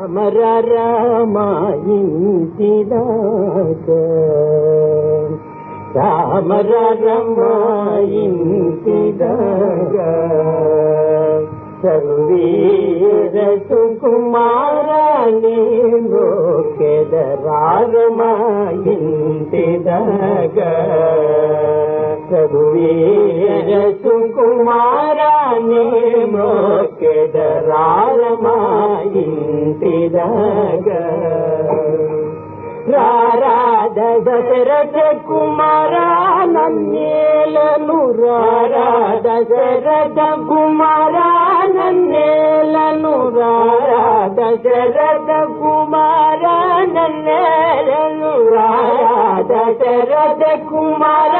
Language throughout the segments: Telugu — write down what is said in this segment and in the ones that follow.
అమర రామాయింటిదాకా రామర రమాయింటిదాకా సర్వీర సుకుమారాణి మోకెద రాగమాయింటిదాకా రఘువీర సుకుమారాణి మోకెద రాగమాయింటిదాకా రారాధ దశరథ కుమార నన్నేలను రారాధ దశరథ కుమార నన్నేలను రారాధ దశరథ కుమార నన్నేలను రారాధ దశరథ కుమార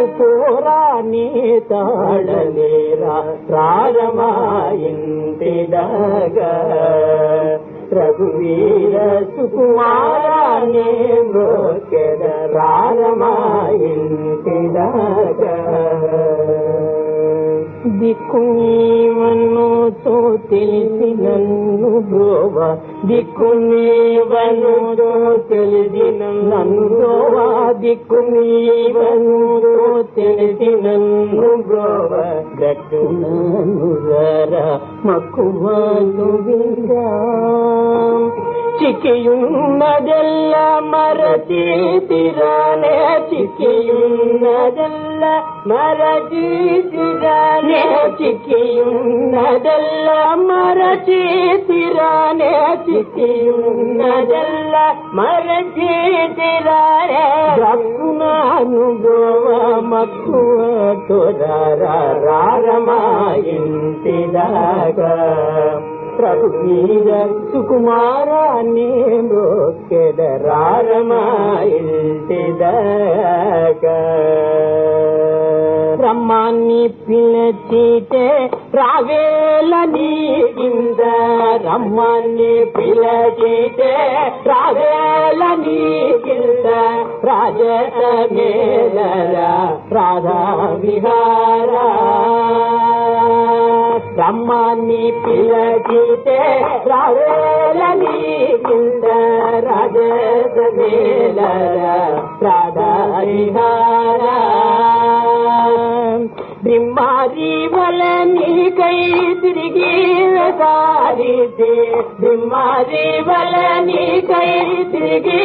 నన్నేలు కోరాని తాళలేరా ప్రారమాయింటిదగా రఘువీర సుకుమారాన్ని మృకెద రారమాయింటిదగా దిక్కు నీవను తో తెలిసి నన్ను బ్రోవ దిక్కు నీవను తో తెలిసి నన్ను బ్రోవ वञो न कुमान विंदा తో తెలిసి నన్ను బ్రోవ గట్టు నన్ను రర మక్కువను విరా చిక్కియున్నదెల్ల మరచీతిరానే చిక్కియున్నదెల్ల మరచీతిరానే చిక్కియున్నదెల్ల మరచీతిరానే చిక్కియున్నదెల్ల మరచీతిరానే దక్కునాను గోవ మక్కువ తొదర పిలచితే రావేల నీగింద రమ్మాన్ని పిలచితే రావేల నీగింద రాజేల మేలర రాధా విహారా ಬ್ರಹ್ಮಿ ಪಿಲಕಿತೆ ಪ್ರವೇಲನಿಗಿಂದ ರಾಜಸ ಮೇಲರ ಪ್ರದಾರಿಹಾರ ಬಿಂಬಾರಿ ಬಲನಿ ಕೈ ತಿರುಗಿ ಸಾರಿದೆ ಬಿಂಬಾರಿ ಬಲನಿ ಕೈ ತಿರುಗಿ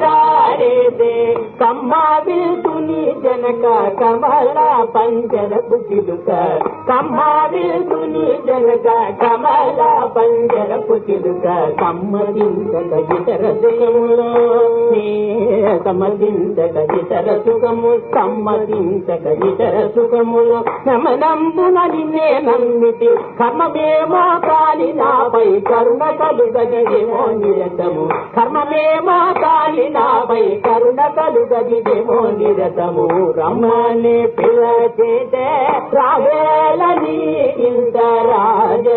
ಸಾರಿದೆ ಕಮ್ಮಾವಿಲ್ దారితే కమ్మావిల్ తుని జనక కమల పంజరపు చిలుక కమ్మావిల్ తుని జనక కమల పంజరపు చిలుక కమ్మదించక ఇతర సుఖములో నే సమ్మదించక ఇతర సుఖము. సమ్మదించక ఇతర సుఖములు నమనంబున నిన్నే నమ్మితి. కర్మమేమో కాని నాపై కరుణ కలుగదిదేమో నిరతము. కర్మమేమో కాని నాపై కరుణ కలుగదిదేమో నిరతము రమ్మని పిలచేతే రావేలని ఇంత రాజ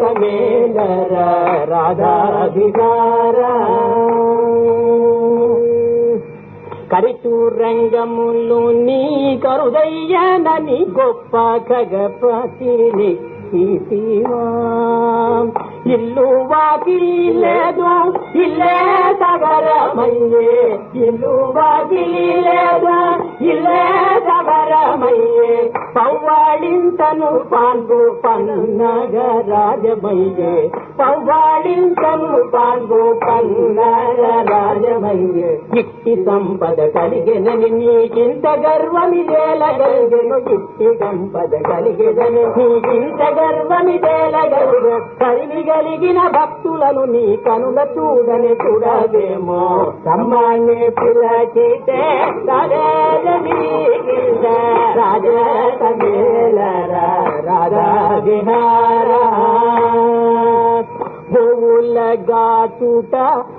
సమేలర రాధాభిహారా కరిచూరంగములు నీ కరుదయ్యనని గొప్ప ఖగపతిని తీసివా ఇల్లు వాకి లేదు ఇల్లే సగరమయ్యే ఇల్లు వాకి இல்ல தவறமையே பௌவ పవ్వాడింతను పాన్పు పన్నగ రాజమయ్యే పవ్వాడింతను పాన్పు పన్నగ రాజమయ్యే ఇట్టి సంపద కలిగెనని నీకింత గర్వమిదేలగలిగెను ఇట్టి సంపద కలిగెనని నీకింత గర్వమిదేలగలిగ కలిగి కలిగిన భక్తులను నీ కనుల చూడని చూడవేమో సమ్మాన్ని పిల్లచితే రాజా రాధా విహారా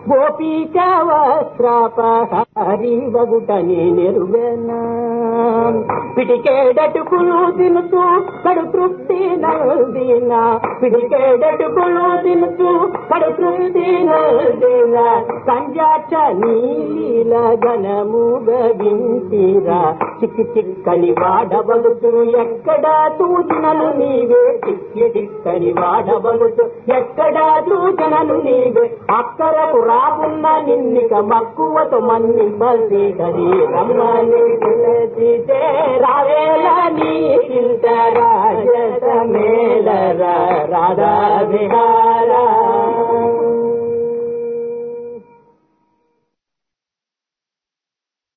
గోపిక వస్త్రపహారి వగుటని నెరువేనా పిటికేడటుకులు తినుతూ కడు తృప్తి నల్దిన పిటికేడటుకులు తినుతూ కడు తృప్తి సంజాచ నీల గణము గవించిరా చిక్కి చిక్కని వాడబడుతు ఎక్కడా సూచనలు నీవే? చిక్కి చిక్కని వాడబడుతు ఎక్కడా సూచనలు నీవే? అక్కరకు రాకున్న నిన్నిక మక్కువతో మన్ని మన్నింపల్సి కది రమ్మని రావేలా నీ ఇంత రాజస మేళ రాధా విహార